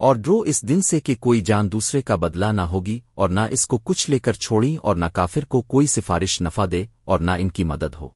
اور ڈرو اس دن سے کہ کوئی جان دوسرے کا بدلہ نہ ہوگی اور نہ اس کو کچھ لے کر چھوڑی اور نہ کافر کو کوئی سفارش نفع دے اور نہ ان کی مدد ہو۔